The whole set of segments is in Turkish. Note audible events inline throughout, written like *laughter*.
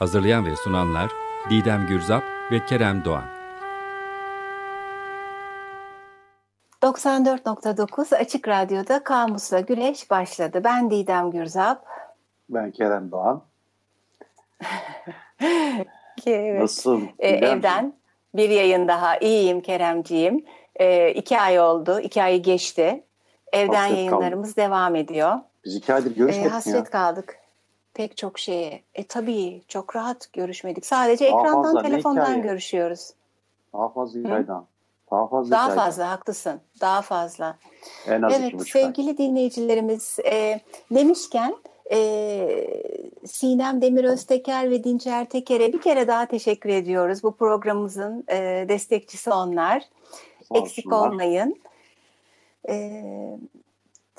Hazırlayan ve sunanlar Didem Gürzap ve Kerem Doğan. 94.9 Açık Radyo'da Kamusla Güneş başladı. Ben Didem Gürzap. Ben Kerem Doğan. *laughs* evet. Nasılsın? Ee, evden bir yayın daha. İyiyim Keremciğim. Ee, iki ay oldu. iki ayı geçti. Evden hasret yayınlarımız kaldık. devam ediyor. Biz iki aydır görüşmedik ee, hasret ya. kaldık pek çok şeye. E tabii çok rahat görüşmedik. Sadece daha ekrandan, fazla, telefondan görüşüyoruz. Daha fazla hikayeden. Daha fazla Daha hikayeden. fazla haklısın. Daha fazla. En az evet sevgili ay. dinleyicilerimiz e, demişken e, Sinem Demir Özteker ve Dinçer Teker'e bir kere daha teşekkür ediyoruz. Bu programımızın e, destekçisi onlar. Eksik olmayın. E,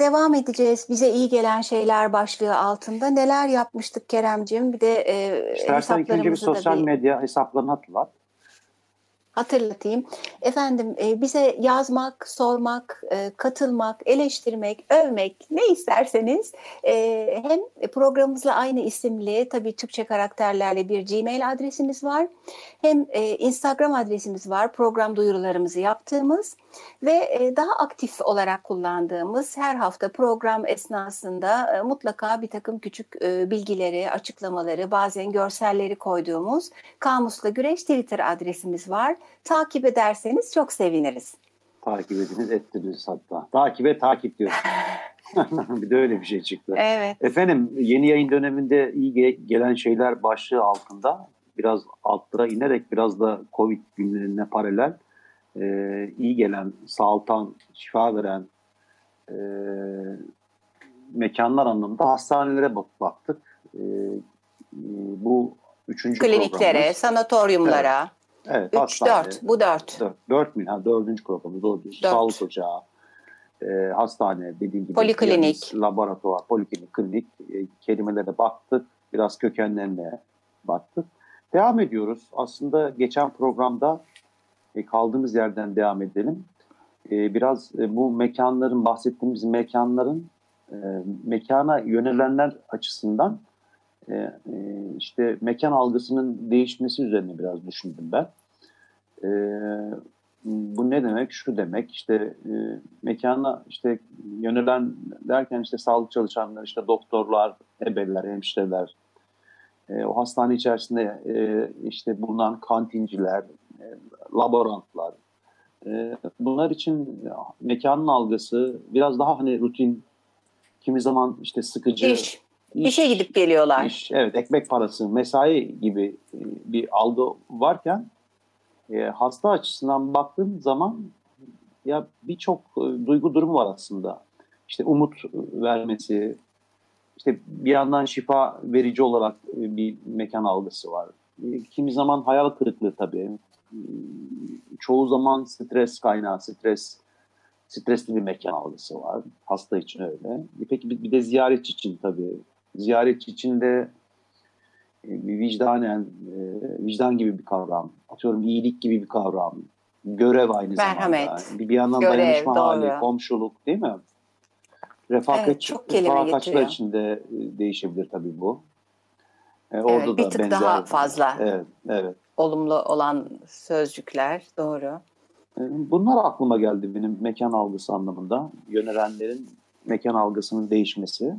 devam edeceğiz. Bize iyi gelen şeyler başlığı altında. Neler yapmıştık Keremciğim? Bir de e, İstersen ilk önce bir sosyal bir... medya hesaplarını hatırlat hatırlatayım. Efendim e, bize yazmak, sormak, e, katılmak, eleştirmek, övmek ne isterseniz e, hem programımızla aynı isimli tabii Türkçe karakterlerle bir Gmail adresimiz var. Hem e, Instagram adresimiz var program duyurularımızı yaptığımız ve e, daha aktif olarak kullandığımız her hafta program esnasında e, mutlaka bir takım küçük e, bilgileri, açıklamaları, bazen görselleri koyduğumuz Kamusla Güreş Twitter adresimiz var. Takip ederseniz çok seviniriz. Takip ediniz, ettiniz hatta. Takibe takip diyoruz. *laughs* bir de öyle bir şey çıktı. Evet. Efendim yeni yayın döneminde iyi gelen şeyler başlığı altında biraz altlara inerek biraz da Covid günlerine paralel e, iyi gelen, sağaltan, şifa veren e, mekanlar anlamında hastanelere bak baktık. E, bu üçüncü Kliniklere, sanatoryumlara. Evet. Evet, 3, 4, bu 4. 4, 4 mi? Ha, dördüncü programı doğru. Sağlık ocağı, e, hastane dediğim gibi. Poliklinik. Laboratuvar, poliklinik, klinik e, kelimelere baktık. Biraz kökenlerine baktık. Devam ediyoruz. Aslında geçen programda e, kaldığımız yerden devam edelim. E, biraz e, bu mekanların, bahsettiğimiz mekanların mekana yönelenler açısından işte mekan algısının değişmesi üzerine biraz düşündüm ben. Bu ne demek? Şu demek işte mekana işte yönelen derken işte sağlık çalışanları, işte doktorlar, ebeler, hemşireler, o hastane içerisinde işte bulunan kantinciler, laborantlar, e, bunlar için mekanın algısı biraz daha hani rutin, kimi zaman işte sıkıcı. İş. İş, İşe gidip geliyorlar. Iş, evet, ekmek parası, mesai gibi e, bir algı varken e, hasta açısından baktığım zaman ya birçok e, duygu durumu var aslında. İşte umut vermesi, işte bir yandan şifa verici olarak e, bir mekan algısı var. E, kimi zaman hayal kırıklığı tabii. E, çoğu zaman stres kaynağı, stres stresli bir mekan algısı var. Hasta için öyle. Peki bir de ziyaretçi için tabii. Ziyaretçi için de bir vicdanen, vicdan gibi bir kavram. Atıyorum iyilik gibi bir kavram. Görev aynı Merhamet. zamanda. Bir, bir yandan Görev, dayanışma doğru. hali, komşuluk değil mi? Refakat, evet, çok refakatçılar için de e, değişebilir tabii bu. E, orada evet, bir da tık benzer, daha fazla evet, evet. Olumlu olan sözcükler doğru. E, bunlar aklıma geldi benim mekan algısı anlamında. Yönelenlerin mekan algısının değişmesi.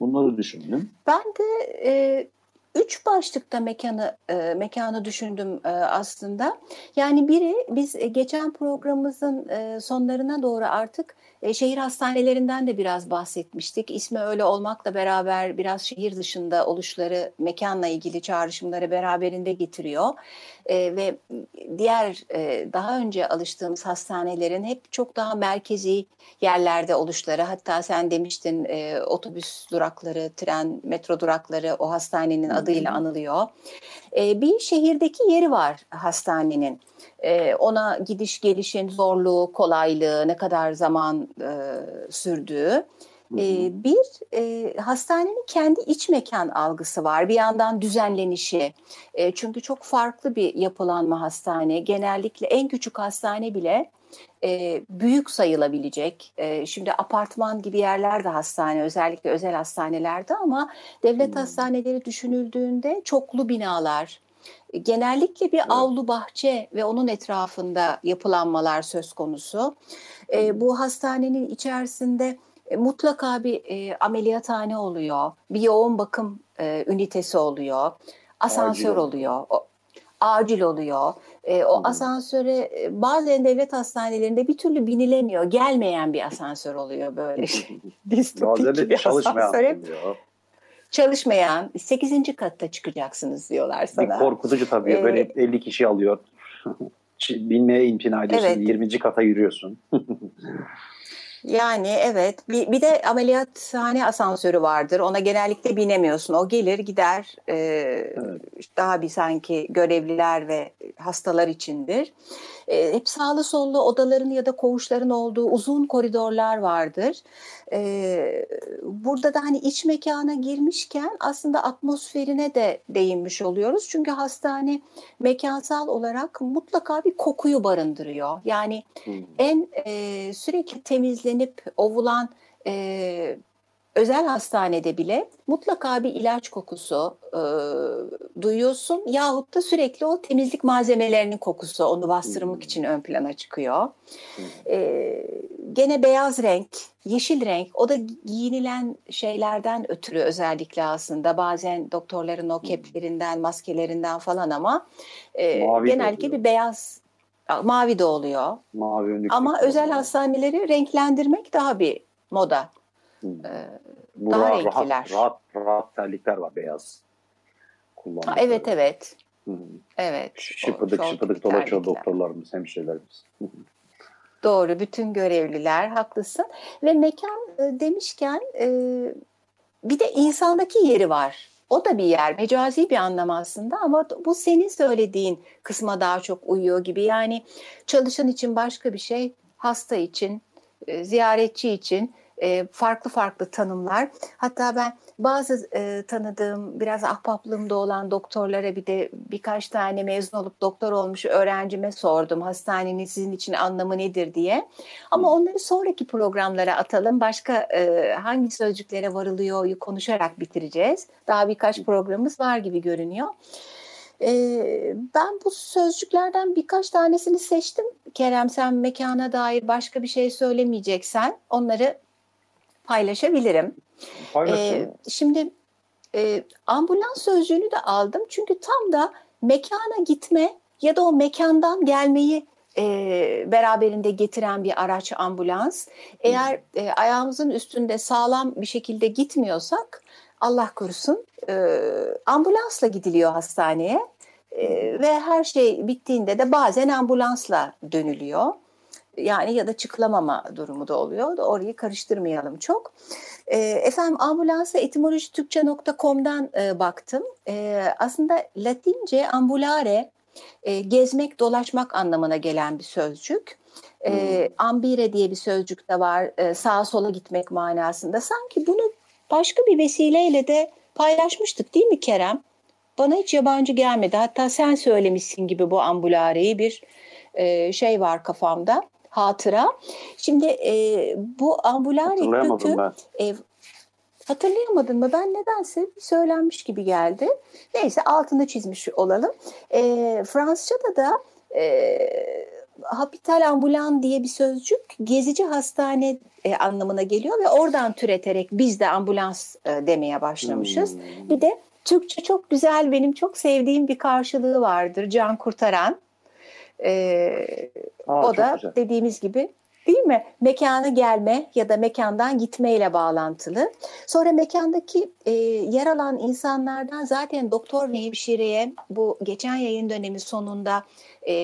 Bunları düşündüm. Ben de e, üç başlıkta mekanı e, mekanı düşündüm e, aslında. Yani biri biz e, geçen programımızın e, sonlarına doğru artık E, şehir hastanelerinden de biraz bahsetmiştik. İsmi öyle olmakla beraber biraz şehir dışında oluşları, mekanla ilgili çağrışımları beraberinde getiriyor. E, ve diğer e, daha önce alıştığımız hastanelerin hep çok daha merkezi yerlerde oluşları. Hatta sen demiştin e, otobüs durakları, tren, metro durakları o hastanenin adıyla anılıyor. E, bir şehirdeki yeri var hastanenin. E, ona gidiş gelişin zorluğu, kolaylığı, ne kadar zaman e, sürdüğü. E, bir e, hastanenin kendi iç mekan algısı var. Bir yandan düzenlenişi. E, çünkü çok farklı bir yapılanma hastane. Genellikle en küçük hastane bile e, büyük sayılabilecek. E, şimdi apartman gibi yerler de hastane, özellikle özel hastanelerde ama devlet hmm. hastaneleri düşünüldüğünde çoklu binalar, genellikle bir evet. avlu bahçe ve onun etrafında yapılanmalar söz konusu. E, bu hastanenin içerisinde e, mutlaka bir e, ameliyathane oluyor, bir yoğun bakım e, ünitesi oluyor, asansör acil oluyor, o, acil oluyor. E, o asansöre bazen devlet hastanelerinde bir türlü binilemiyor, gelmeyen bir asansör oluyor böyle. *laughs* bazen de çalışmayan çalışmayan 8. katta çıkacaksınız diyorlar sana. Bir korkutucu tabii. Ee, Böyle 50 kişi alıyor. *laughs* Binmeye imtina ediyorsun. Evet. 20. kata yürüyorsun. *laughs* Yani evet bir, bir de ameliyathane asansörü vardır. Ona genellikle binemiyorsun. O gelir gider e, evet. daha bir sanki görevliler ve hastalar içindir. E, hep sağlı sollu odaların ya da koğuşların olduğu uzun koridorlar vardır. E, burada da hani iç mekana girmişken aslında atmosferine de değinmiş oluyoruz. Çünkü hastane mekansal olarak mutlaka bir kokuyu barındırıyor. Yani hmm. en e, sürekli temizlenip ovulan e, özel hastanede bile mutlaka bir ilaç kokusu e, duyuyorsun yahut da sürekli o temizlik malzemelerinin kokusu onu bastırmak için ön plana çıkıyor. E, gene beyaz renk, yeşil renk o da giyinilen şeylerden ötürü özellikle aslında bazen doktorların o keplerinden, maskelerinden falan ama e, genellikle bir beyaz mavi de oluyor. Mavi Ama özel hastaneleri renklendirmek daha bir moda. Hmm. Ee, Bu daha rahat, renkliler. Rahat, rahat, rahat terlikler var beyaz. Ha, evet evet. Hı. Evet. Şıpıdık şıpıdık dolaşıyor doktorlarımız, hemşirelerimiz. Doğru, bütün görevliler haklısın. Ve mekan e, demişken e, bir de insandaki yeri var. O da bir yer, mecazi bir anlam aslında ama bu senin söylediğin kısma daha çok uyuyor gibi. Yani çalışan için başka bir şey, hasta için, e, ziyaretçi için e, farklı farklı tanımlar. Hatta ben bazı e, tanıdığım biraz ahbaplığımda olan doktorlara bir de birkaç tane mezun olup doktor olmuş öğrencime sordum hastanenin sizin için anlamı nedir diye. Ama onları sonraki programlara atalım. Başka e, hangi sözcüklere varılıyor konuşarak bitireceğiz. Daha birkaç programımız var gibi görünüyor. Ee, ben bu sözcüklerden birkaç tanesini seçtim. Kerem sen mekana dair başka bir şey söylemeyeceksen onları paylaşabilirim. Ee, şimdi e, ambulans sözcüğünü de aldım çünkü tam da mekana gitme ya da o mekandan gelmeyi e, beraberinde getiren bir araç ambulans. Eğer e, ayağımızın üstünde sağlam bir şekilde gitmiyorsak Allah korusun e, ambulansla gidiliyor hastaneye e, ve her şey bittiğinde de bazen ambulansla dönülüyor yani ya da çıkılamama durumu da oluyor. Orayı karıştırmayalım çok. E, efendim ambulansa etimolojitürkçe.com'dan e, baktım. E, aslında Latince ambulare e, gezmek, dolaşmak anlamına gelen bir sözcük. E, ambire diye bir sözcük de var. E, sağa sola gitmek manasında. Sanki bunu başka bir vesileyle de paylaşmıştık değil mi Kerem? Bana hiç yabancı gelmedi. Hatta sen söylemişsin gibi bu ambulareyi bir e, şey var kafamda hatıra. Şimdi e, bu ambulare kökü e, hatırlayamadın mı? Ben nedense söylenmiş gibi geldi. Neyse altını çizmiş olalım. E, Fransızca'da da e, hapital ambulan diye bir sözcük gezici hastane e, anlamına geliyor ve oradan türeterek biz de ambulans e, demeye başlamışız. Hmm. Bir de Türkçe çok güzel benim çok sevdiğim bir karşılığı vardır can kurtaran. E, Aa, o da güzel. dediğimiz gibi Değil mi? Mekana gelme ya da mekandan gitmeyle bağlantılı. Sonra mekandaki e, yer alan insanlardan zaten doktor ve hemşireye bu geçen yayın dönemi sonunda e,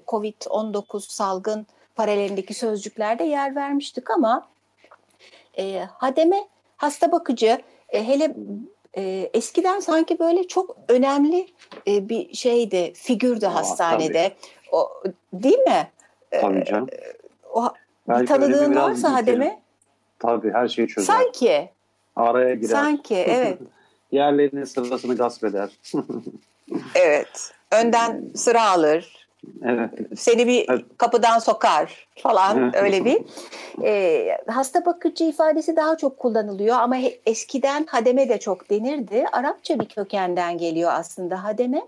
COVID-19 salgın paralelindeki sözcüklerde yer vermiştik ama e, hademe, hasta bakıcı, e, hele e, eskiden sanki böyle çok önemli e, bir şeydi, figürdü Aa, hastanede. Tabii. O değil mi? Tabii canım. O Belki tanıdığın varsa Hadem'e. Tabii her şeyi çözer. Sanki. Araya girer. Sanki *laughs* evet. Yerlerinin sırasını gasp eder. *laughs* evet. Önden sıra alır. Evet. Seni bir evet. kapıdan sokar falan öyle bir. E, hasta bakıcı ifadesi daha çok kullanılıyor ama eskiden hademe de çok denirdi. Arapça bir kökenden geliyor aslında hademe.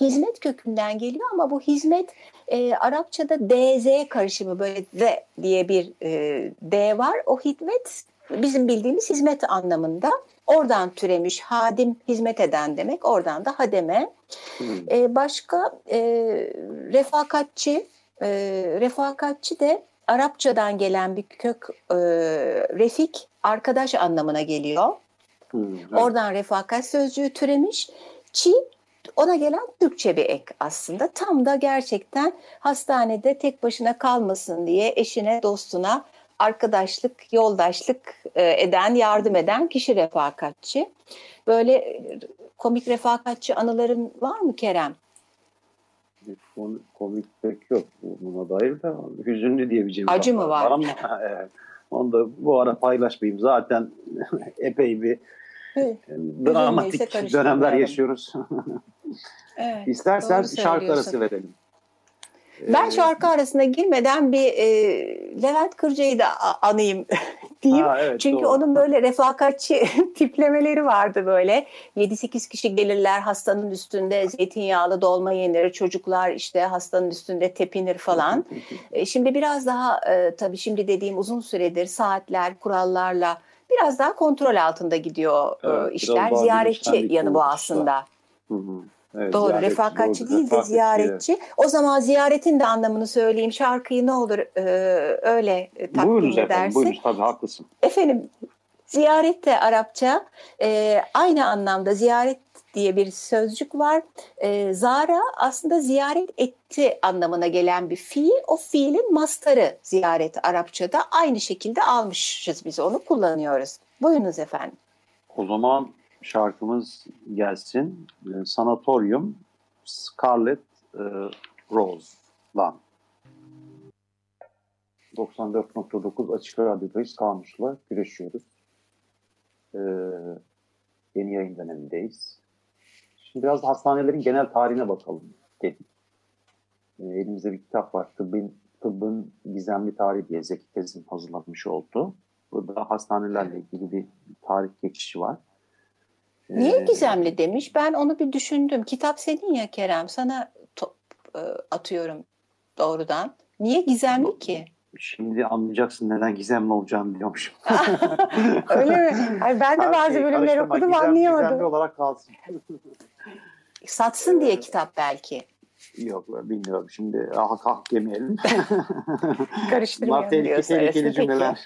Hizmet kökünden geliyor ama bu hizmet e, Arapçada DZ karışımı böyle D diye bir e, D var. O hizmet bizim bildiğimiz hizmet anlamında. Oradan türemiş hadim hizmet eden demek. Oradan da hademe. E, başka e, refakatçi. E, refakatçi de Arapçadan gelen bir kök e, refik arkadaş anlamına geliyor. Hmm, evet. Oradan refakat sözcüğü türemiş. Çi ona gelen Türkçe bir ek aslında. Tam da gerçekten hastanede tek başına kalmasın diye eşine, dostuna arkadaşlık, yoldaşlık e, eden, yardım eden kişi refakatçi. Böyle e, komik refakatçi anıların var mı Kerem? Komik pek yok buna dair de hüzünlü diyebileceğim. Acı mı var? var ama *laughs* *laughs* evet. Onu da bu ara paylaşmayayım. Zaten *laughs* epey bir dramatik dönemler yaşıyoruz. evet, İstersen şarkı arası verelim. Ben ee, şarkı arasına girmeden bir e, Levent Kırca'yı da anayım *laughs* diyeyim. Ha, evet, Çünkü doğru. onun böyle refakatçi *laughs* tiplemeleri vardı böyle. 7-8 kişi gelirler hastanın üstünde zeytinyağlı dolma yenir. Çocuklar işte hastanın üstünde tepinir falan. e, şimdi biraz daha e, tabii şimdi dediğim uzun süredir saatler, kurallarla biraz daha kontrol altında gidiyor e, evet, işler. Ziyaretçi yanı bu aslında. Hı hı. Evet, doğru ziyaretçi, refakatçi doğru, değil de ziyaretçi. Evet. O zaman ziyaretin de anlamını söyleyeyim. Şarkıyı ne olur e, öyle takdim buyurun edersin. Efendim, buyurun tabii haklısın. Efendim ziyaret de Arapça e, aynı anlamda ziyaret diye bir sözcük var. E, zara aslında ziyaret etti anlamına gelen bir fiil. O fiilin mastarı ziyaret Arapçada. Aynı şekilde almışız biz onu kullanıyoruz. Buyurunuz efendim. O zaman şarkımız gelsin. E, Sanatorium Scarlet e, Rose'dan. 94.9 Açık Radyo'dayız. Kamus'la güreşiyoruz. Ee, yeni yayın dönemindeyiz. Şimdi biraz da hastanelerin genel tarihine bakalım dedik. Ee, elimizde bir kitap var. Tıbbın, tıbbın Gizemli Tarihi diye Zeki Tez'in hazırlanmış oldu. Burada hastanelerle ilgili bir tarih geçişi var. Niye ee, gizemli demiş? Ben onu bir düşündüm. Kitap senin ya Kerem. Sana top, e, atıyorum doğrudan. Niye gizemli ki? Şimdi anlayacaksın neden gizemli olacağını diyormuşum. *laughs* Öyle mi? Hayır, ben de Her bazı şey, bölümler okudum gizem, anlayamadım. Gizemli olarak kalsın. *laughs* Satsın diye kitap belki. Yok bilmiyorum. Şimdi ah ah demeyelim. *laughs* Karıştırmayalım tehlike, diyorsun. Tehlikeli cümleler.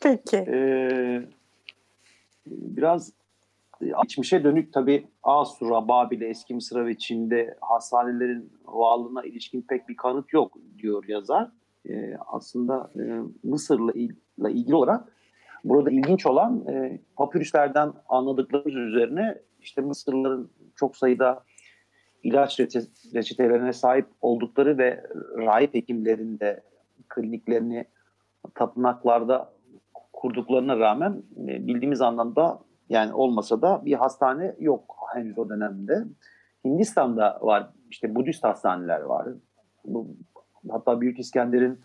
Peki. Ee, biraz geçmişe dönük tabii Asura, Babil'e, eski Mısır ve Çin'de hastanelerin varlığına ilişkin pek bir kanıt yok diyor yazar. E, aslında e, Mısır'la il, ilgili olarak burada ilginç olan e, papürüslerden anladıklarımız üzerine işte Mısırlıların çok sayıda ilaç reçetelerine sahip oldukları ve rahip hekimlerin de kliniklerini tapınaklarda kurduklarına rağmen e, bildiğimiz anlamda yani olmasa da bir hastane yok henüz o dönemde. Hindistan'da var işte Budist hastaneler var. Bu, hatta Büyük İskender'in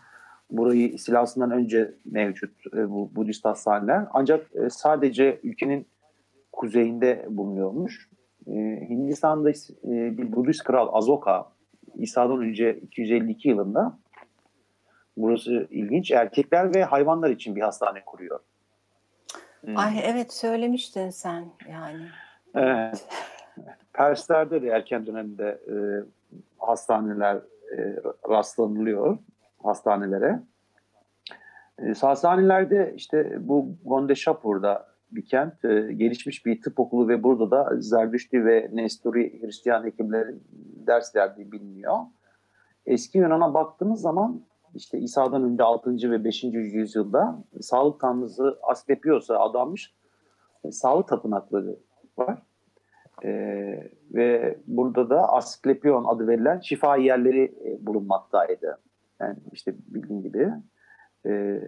burayı istilasından önce mevcut e, bu Budist hastaneler. Ancak e, sadece ülkenin kuzeyinde bulunuyormuş. E, Hindistan'da e, bir Budist kral Azoka İsa'dan önce 252 yılında burası ilginç erkekler ve hayvanlar için bir hastane kuruyor. Hmm. Ay evet söylemiştin sen yani. Evet. *laughs* Perslerde de erken dönemde e, hastaneler e, rastlanılıyor hastanelere. E, Sasanilerde işte bu Gondeşapur'da bir kent, e, gelişmiş bir tıp okulu ve burada da Zerdüşti ve Nesturi Hristiyan hekimlerin ders verdiği biliniyor. Eski Yunan'a baktığımız zaman işte İsa'dan önce 6. ve 5. yüzyılda sağlık tanrısı Asklepios'a adanmış e, sağlık tapınakları var. Ee, ve burada da Asklepion adı verilen şifa yerleri e, bulunmaktaydı. Yani işte bildiğin gibi. Ee,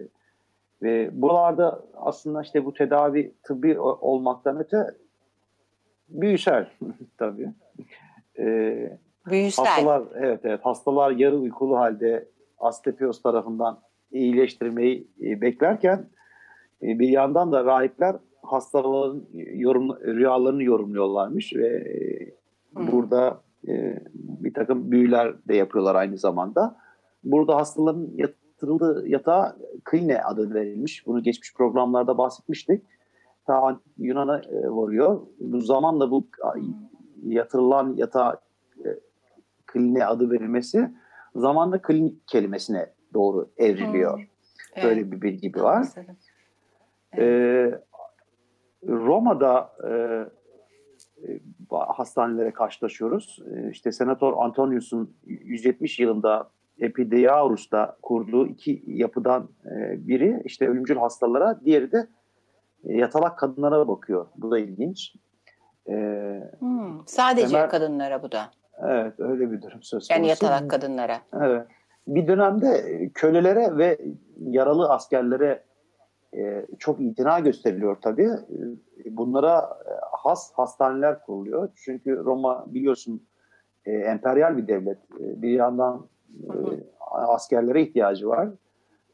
ve buralarda aslında işte bu tedavi tıbbi olmaktan öte büyüsel *laughs* tabii. Ee, büyüsel. Hastalar, evet, evet, hastalar yarı uykulu halde Asklepios tarafından iyileştirmeyi e, beklerken e, bir yandan da rahipler hastaların yorum, rüyalarını yorumluyorlarmış ve e, burada e, bir takım büyüler de yapıyorlar aynı zamanda. Burada hastaların yatırıldığı yatağa kline adı verilmiş. Bunu geçmiş programlarda bahsetmiştik. Ta Yunan'a e, varıyor. Bu zamanla bu yatırılan yatağa e, kline adı verilmesi zamanla klinik kelimesine doğru evriliyor. Hmm. Evet. Böyle bir bilgi var. Evet. Ee, Roma'da e, e, hastanelere karşılaşıyoruz. E, işte Senatör Antonius'un 170 yılında Epidiaurus'ta kurduğu iki yapıdan e, biri işte ölümcül hastalara, diğeri de yatalak kadınlara bakıyor. Bu da ilginç. Hmm, sadece Ömer, kadınlara bu da. Evet öyle bir durum söz konusu. Yani yatalak kadınlara. Evet. Bir dönemde kölelere ve yaralı askerlere e, çok itina gösteriliyor tabii. E, bunlara e, has hastaneler kuruluyor. Çünkü Roma biliyorsun e, emperyal bir devlet. E, bir yandan e, askerlere ihtiyacı var.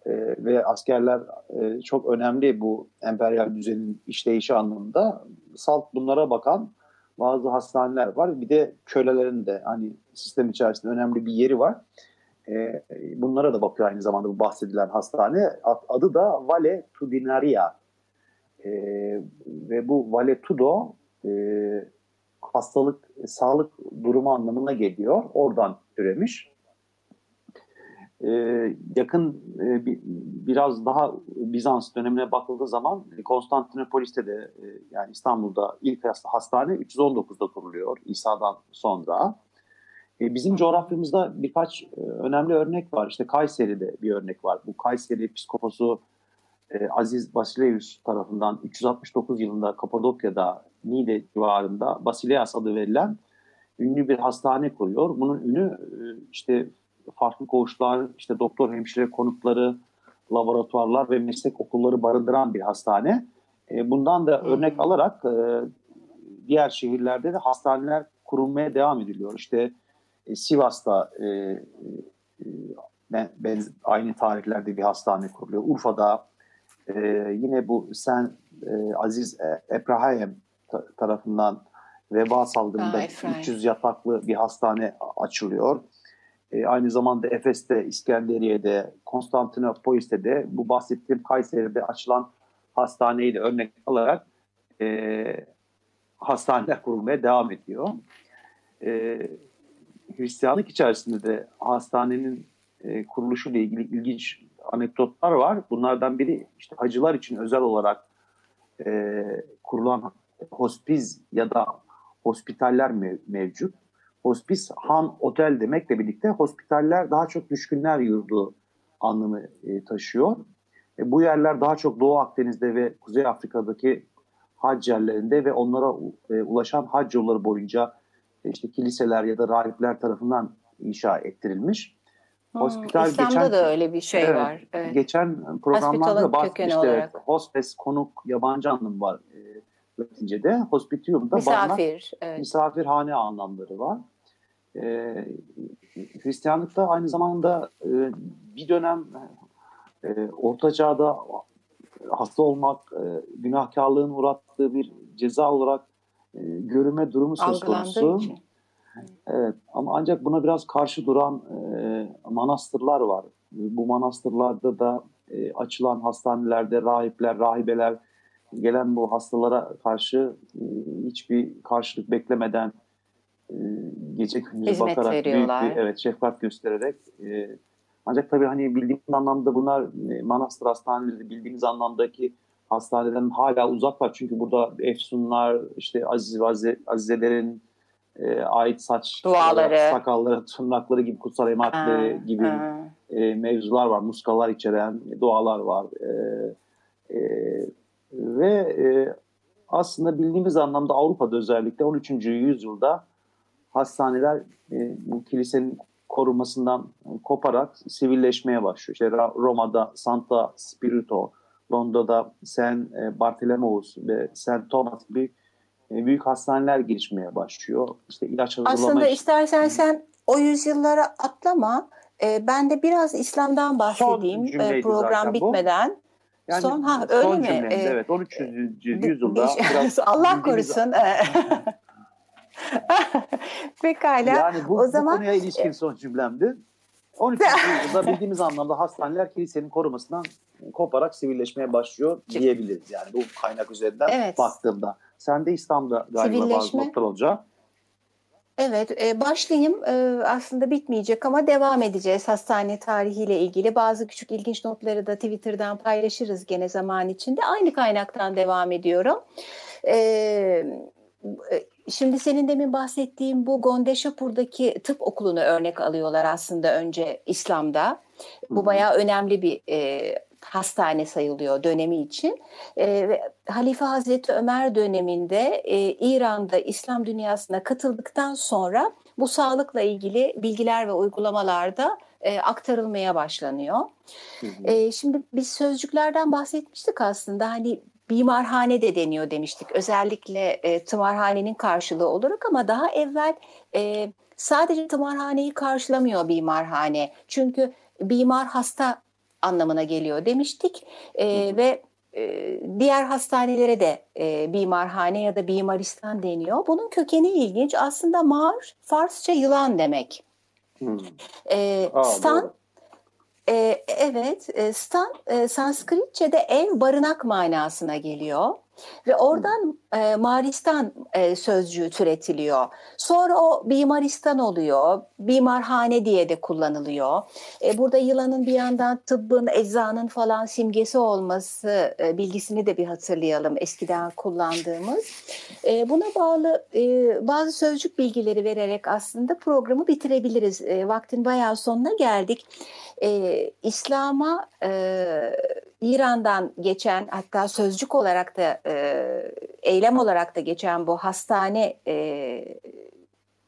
E, ve askerler e, çok önemli bu emperyal düzenin işleyişi anlamında. Salt bunlara bakan bazı hastaneler var. Bir de kölelerin de hani sistem içerisinde önemli bir yeri var. E, bunlara da bakıyor aynı zamanda bu bahsedilen hastane. Adı da Vale Tudinaria. E, ve bu Vale Tudo e, hastalık, sağlık durumu anlamına geliyor. Oradan türemiş. E, yakın e, bir, biraz daha Bizans dönemine bakıldığı zaman Konstantinopolis'te de e, yani İstanbul'da ilk hastane 319'da kuruluyor İsa'dan sonra. E, bizim coğrafyamızda birkaç e, önemli örnek var. İşte Kayseri'de bir örnek var. Bu Kayseri Piskoposu e, Aziz Basileus tarafından 369 yılında Kapadokya'da Niğde civarında Basileas adı verilen ünlü bir hastane kuruyor. Bunun ünü işte farklı koğuşlar, işte doktor hemşire konutları, laboratuvarlar ve meslek okulları barındıran bir hastane. Bundan da örnek alarak diğer şehirlerde de hastaneler kurulmaya devam ediliyor. İşte e, Sivas'ta e, e, ben, aynı tarihlerde bir hastane kuruluyor. Urfa'da e, yine bu Sen e, Aziz e, Ebrahim tarafından veba salgınında Aa, 300 yataklı bir hastane açılıyor. E, aynı zamanda Efes'te, İskenderiye'de, Konstantinopolis'te de bu bahsettiğim Kayseri'de açılan hastaneyi de örnek alarak e, hastaneler kurulmaya devam ediyor. E, Hristiyanlık içerisinde de hastanenin e, kuruluşu ile ilgili ilginç anekdotlar var. Bunlardan biri işte hacılar için özel olarak e, kurulan hospiz ya da hospitaller mev- mevcut. Hospis han otel demekle birlikte hospitaller daha çok düşkünler yurdu anlamı e, taşıyor. E, bu yerler daha çok Doğu Akdeniz'de ve Kuzey Afrika'daki hac yerlerinde ve onlara e, ulaşan hac yolları boyunca işte kiliseler ya da rahipler tarafından inşa ettirilmiş. Hmm, Hospital İslam'da geçen, da öyle bir şey evet, var. Evet. Geçen programlarda bahsetmiştik. Evet, hostes, konuk, yabancı anlamı var e, Latince'de. Hospitium'da misafir, evet. misafirhane anlamları var. E, Hristiyanlıkta aynı zamanda e, bir dönem e, Orta Çağ'da hasta olmak, e, günahkarlığın uğrattığı bir ceza olarak e, görüme durumu söz konusu. Evet ama ancak buna biraz karşı duran e, manastırlar var. Bu manastırlarda da e, açılan hastanelerde rahipler, rahibeler gelen bu hastalara karşı e, hiçbir karşılık beklemeden gece gündüz Hizmet bakarak veriyorlar. büyük bir evet şefkat göstererek e, Ancak tabii hani bildiğimiz anlamda bunlar e, Manastır hastaneleri bildiğimiz anlamdaki hastaneden hala uzaklar. Çünkü burada efsunlar, işte aziz vaze, azizelerin e, ait saç, duaları, sakalları, tırnakları gibi kutsal emanetleri gibi E, mevzular var. Muskalar içeren dualar var. E, e, ve e, aslında bildiğimiz anlamda Avrupa'da özellikle 13. yüzyılda hastaneler e, bu kilisenin korunmasından koparak sivilleşmeye başlıyor. İşte Roma'da Santa Spirito, Londra'da Saint e, Bartholomeus ve Saint Thomas gibi e, büyük hastaneler gelişmeye başlıyor. İşte ilaç hazırlama... Aslında istersen sen o yüzyıllara atlama. E, ben de biraz İslam'dan bahsedeyim e, program bitmeden. Bu. Yani son ha öyle son mi? Ee, evet 13. yüzyılda biraz *laughs* Allah korusun. *laughs* *laughs* Pekala. Yani bu, o zaman, bu konuya ilişkin son cümlemdi. 13. *laughs* yüzyılda bildiğimiz anlamda hastaneler kilisenin korumasından koparak sivilleşmeye başlıyor diyebiliriz. Yani bu kaynak üzerinden evet. baktığımda. Sen de İslam'da galiba bazı noktalar olacak. Evet, e, başlayayım. E, aslında bitmeyecek ama devam edeceğiz hastane tarihiyle ilgili. Bazı küçük ilginç notları da Twitter'dan paylaşırız gene zaman içinde. Aynı kaynaktan devam ediyorum. E, Şimdi senin demin bahsettiğim bu Gondeşapur'daki tıp okulunu örnek alıyorlar aslında önce İslam'da. Bu bayağı önemli bir e, hastane sayılıyor dönemi için. E, Halife Hazreti Ömer döneminde e, İran'da İslam dünyasına katıldıktan sonra bu sağlıkla ilgili bilgiler ve uygulamalarda e, aktarılmaya başlanıyor. Hı hı. E, şimdi biz sözcüklerden bahsetmiştik aslında hani bimarhane de deniyor demiştik. Özellikle e, tımarhanenin karşılığı olarak ama daha evvel e, sadece tımarhaneyi karşılamıyor bimarhane. Çünkü bimar hasta anlamına geliyor demiştik e, ve e, diğer hastanelere de e, bimarhane ya da bimaristan deniyor. Bunun kökeni ilginç. Aslında mar Farsça yılan demek. Hmm. E, Aa, stan doğru. E, evet, e, stan e, Sanskritçe'de ev, barınak manasına geliyor. Ve oradan e, Maristan e, sözcüğü türetiliyor. Sonra o bimaristan oluyor. Bimarhane diye de kullanılıyor. E, burada yılanın bir yandan tıbbın, eczanın falan simgesi olması e, bilgisini de bir hatırlayalım eskiden kullandığımız. E, buna bağlı e, bazı sözcük bilgileri vererek aslında programı bitirebiliriz. E, vaktin bayağı sonuna geldik. E, İslam'a e, İran'dan geçen hatta sözcük olarak da e, eylem olarak da geçen bu hastane e,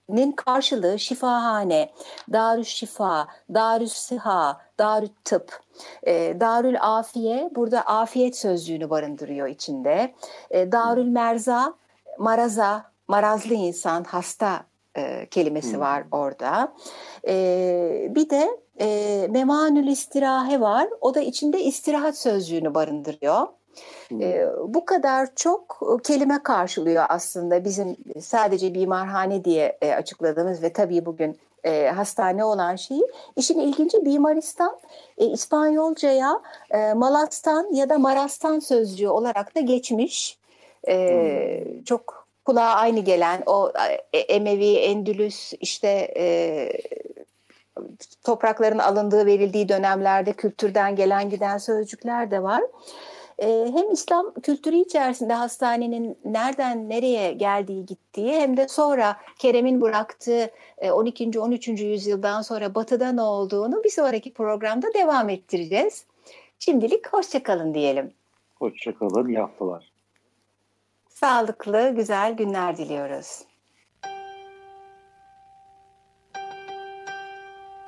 nin karşılığı şifahane, darüş şifa, darüş siha, darüt tıp, e, darül afiye burada afiyet sözcüğünü barındırıyor içinde. E, darül merza, maraza, marazlı insan, hasta e, kelimesi hmm. var orada. E, bir de e, memanül istirahe var. O da içinde istirahat sözcüğünü barındırıyor. E, bu kadar çok kelime karşılıyor aslında bizim sadece bimarhane diye e, açıkladığımız ve tabii bugün e, hastane olan şeyi. İşin ilginci bimaristan e, İspanyolcaya e, Malastan ya da Marastan sözcüğü olarak da geçmiş. E, hmm. Çok kulağa aynı gelen o e, Emevi, Endülüs işte e, toprakların alındığı verildiği dönemlerde kültürden gelen giden sözcükler de var. Ee, hem İslam kültürü içerisinde hastanenin nereden nereye geldiği gittiği hem de sonra Kerem'in bıraktığı 12. 13. yüzyıldan sonra batıda ne olduğunu bir sonraki programda devam ettireceğiz. Şimdilik hoşçakalın diyelim. Hoşçakalın, iyi haftalar. Sağlıklı, güzel günler diliyoruz.